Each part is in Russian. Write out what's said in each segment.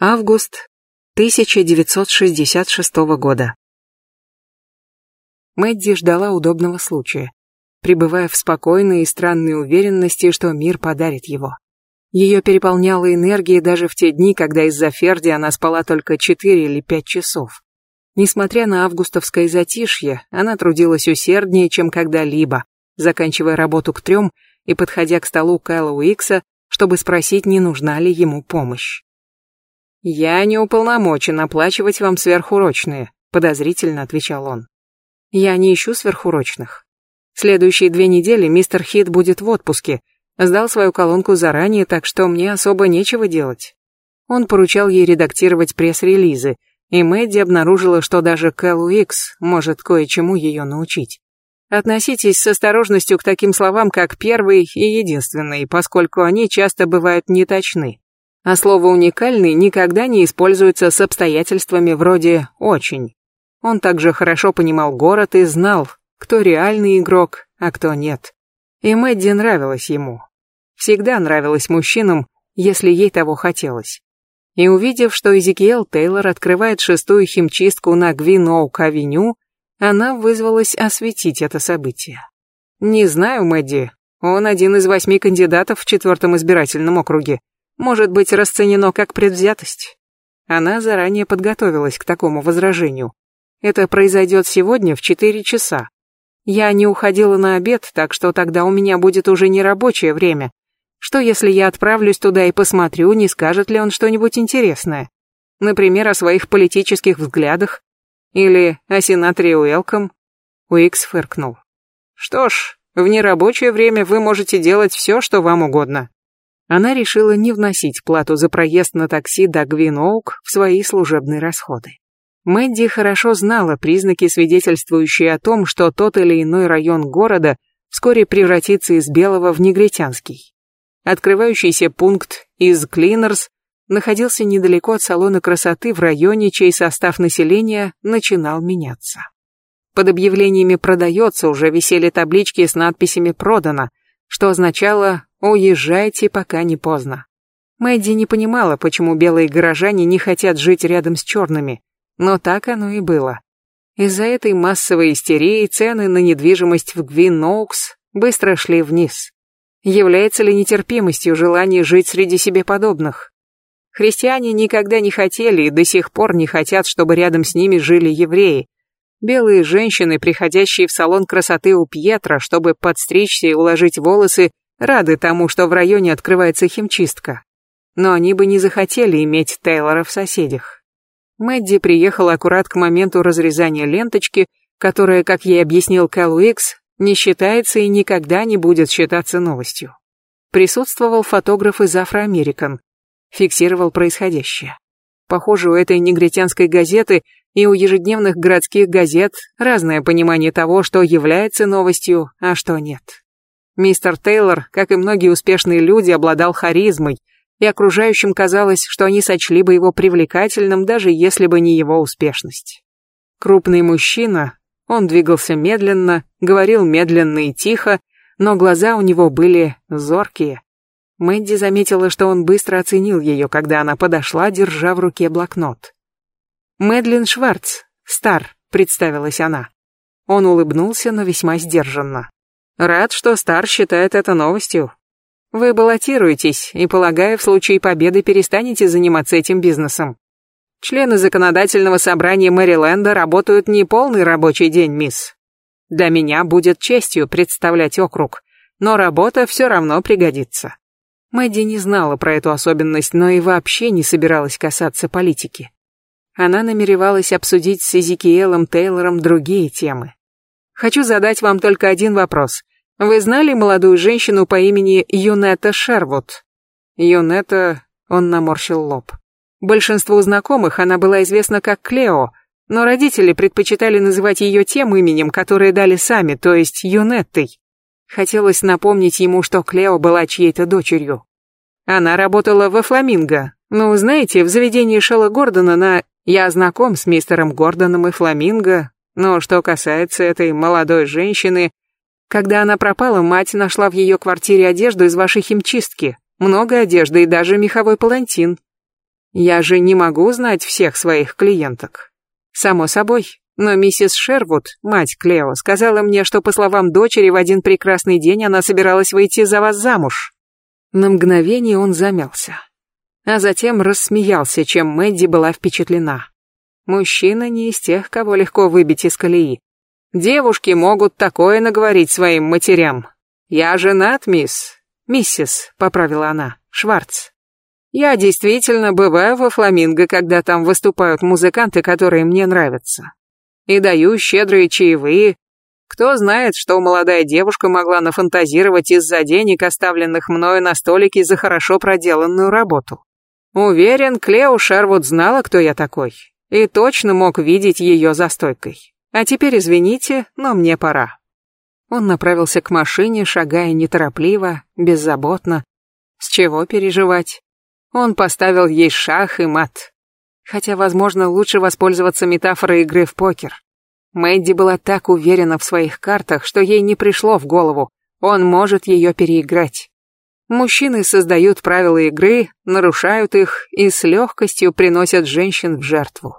Август 1966 года. Мэдди ждала удобного случая, пребывая в спокойной и странной уверенности, что мир подарит его. Ее переполняла энергия даже в те дни, когда из-за Ферди она спала только 4 или 5 часов. Несмотря на августовское затишье, она трудилась усерднее, чем когда-либо, заканчивая работу к трем и подходя к столу Кэлла Уикса, чтобы спросить, не нужна ли ему помощь. «Я не уполномочен оплачивать вам сверхурочные», — подозрительно отвечал он. «Я не ищу сверхурочных. Следующие две недели мистер Хит будет в отпуске, сдал свою колонку заранее, так что мне особо нечего делать». Он поручал ей редактировать пресс-релизы, и Мэдди обнаружила, что даже Кэл Уикс может кое-чему ее научить. Относитесь с осторожностью к таким словам, как «первый» и «единственный», поскольку они часто бывают неточны а слово «уникальный» никогда не используется с обстоятельствами вроде «очень». Он также хорошо понимал город и знал, кто реальный игрок, а кто нет. И Мэдди нравилась ему. Всегда нравилась мужчинам, если ей того хотелось. И увидев, что Эзекиэл Тейлор открывает шестую химчистку на Гвин-Оук-авеню, она вызвалась осветить это событие. «Не знаю, Мэдди, он один из восьми кандидатов в четвертом избирательном округе может быть расценено как предвзятость. Она заранее подготовилась к такому возражению. Это произойдет сегодня в 4 часа. Я не уходила на обед, так что тогда у меня будет уже не рабочее время. Что если я отправлюсь туда и посмотрю, не скажет ли он что-нибудь интересное? Например, о своих политических взглядах? Или о сенаторе Уэлком? Уикс фыркнул. Что ж, в нерабочее время вы можете делать все, что вам угодно она решила не вносить плату за проезд на такси до Гвиноук в свои служебные расходы. Мэдди хорошо знала признаки, свидетельствующие о том, что тот или иной район города вскоре превратится из белого в негритянский. Открывающийся пункт из Клинерс находился недалеко от салона красоты в районе, чей состав населения начинал меняться. Под объявлениями «продается» уже висели таблички с надписями «продано», что означало Уезжайте, пока не поздно. Мэдди не понимала, почему белые горожане не хотят жить рядом с черными, но так оно и было. Из-за этой массовой истерии цены на недвижимость в Гвин-Ноукс быстро шли вниз. Является ли нетерпимостью желание жить среди себе подобных? Христиане никогда не хотели и до сих пор не хотят, чтобы рядом с ними жили евреи. Белые женщины, приходящие в салон красоты у Пьетра, чтобы подстричься и уложить волосы, рады тому, что в районе открывается химчистка. Но они бы не захотели иметь Тейлора в соседях. Мэдди приехала аккурат к моменту разрезания ленточки, которая, как ей объяснил Кэл Уикс, не считается и никогда не будет считаться новостью. Присутствовал фотограф из Афроамерикан, фиксировал происходящее. Похоже, у этой негритянской газеты и у ежедневных городских газет разное понимание того, что является новостью, а что нет. Мистер Тейлор, как и многие успешные люди, обладал харизмой, и окружающим казалось, что они сочли бы его привлекательным, даже если бы не его успешность. Крупный мужчина, он двигался медленно, говорил медленно и тихо, но глаза у него были зоркие. Мэдди заметила, что он быстро оценил ее, когда она подошла, держа в руке блокнот. «Мэдлин Шварц, Стар», — представилась она. Он улыбнулся, но весьма сдержанно. Рад, что Стар считает это новостью. Вы баллотируетесь и, полагаю, в случае победы перестанете заниматься этим бизнесом. Члены законодательного собрания Мэриленда работают не полный рабочий день, мисс. Для меня будет честью представлять округ, но работа все равно пригодится. Мэдди не знала про эту особенность, но и вообще не собиралась касаться политики. Она намеревалась обсудить с Эзекиелом Тейлором другие темы. Хочу задать вам только один вопрос. Вы знали молодую женщину по имени Юнета Шервуд? Юнета... Он наморщил лоб. Большинству знакомых она была известна как Клео, но родители предпочитали называть ее тем именем, которое дали сами, то есть Юнеттой. Хотелось напомнить ему, что Клео была чьей-то дочерью. Она работала во Фламинго. Ну, знаете, в заведении Шелла Гордона на... Я знаком с мистером Гордоном и Фламинго, но что касается этой молодой женщины, когда она пропала, мать нашла в ее квартире одежду из вашей химчистки. Много одежды и даже меховой палантин. Я же не могу знать всех своих клиенток. Само собой, но миссис Шервуд, мать Клео, сказала мне, что, по словам дочери, в один прекрасный день она собиралась выйти за вас замуж. На мгновение он замялся, а затем рассмеялся, чем Мэдди была впечатлена. Мужчина не из тех, кого легко выбить из колеи. Девушки могут такое наговорить своим матерям. Я женат, мисс. Миссис, поправила она, Шварц. Я действительно бываю во Фламинго, когда там выступают музыканты, которые мне нравятся. И даю щедрые чаевые. Кто знает, что молодая девушка могла нафантазировать из-за денег, оставленных мною на столике за хорошо проделанную работу. Уверен, Клео Шервуд знала, кто я такой, и точно мог видеть ее за стойкой. А теперь извините, но мне пора. Он направился к машине, шагая неторопливо, беззаботно. С чего переживать? Он поставил ей шах и мат. Хотя, возможно, лучше воспользоваться метафорой игры в покер. Мэдди была так уверена в своих картах, что ей не пришло в голову, он может ее переиграть. Мужчины создают правила игры, нарушают их и с легкостью приносят женщин в жертву.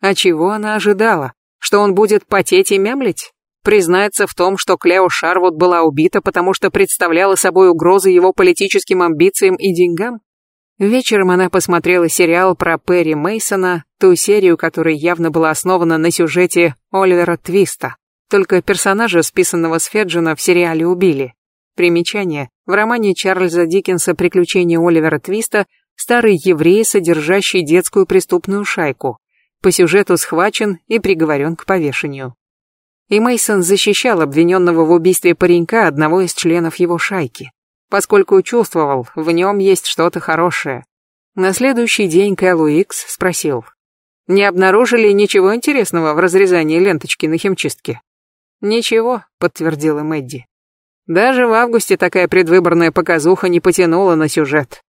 А чего она ожидала? Что он будет потеть и мямлить? Признается в том, что Клео Шарвуд была убита, потому что представляла собой угрозу его политическим амбициям и деньгам? Вечером она посмотрела сериал про Перри Мейсона, ту серию, которая явно была основана на сюжете Оливера Твиста. Только персонажа, списанного с Феджина, в сериале убили. Примечание. В романе Чарльза Диккенса «Приключения Оливера Твиста» старый еврей, содержащий детскую преступную шайку. По сюжету схвачен и приговорен к повешению. И Мейсон защищал обвиненного в убийстве паренька, одного из членов его шайки поскольку чувствовал, в нем есть что-то хорошее. На следующий день Кэллу Икс спросил, «Не обнаружили ничего интересного в разрезании ленточки на химчистке?» «Ничего», — подтвердила Мэдди. «Даже в августе такая предвыборная показуха не потянула на сюжет.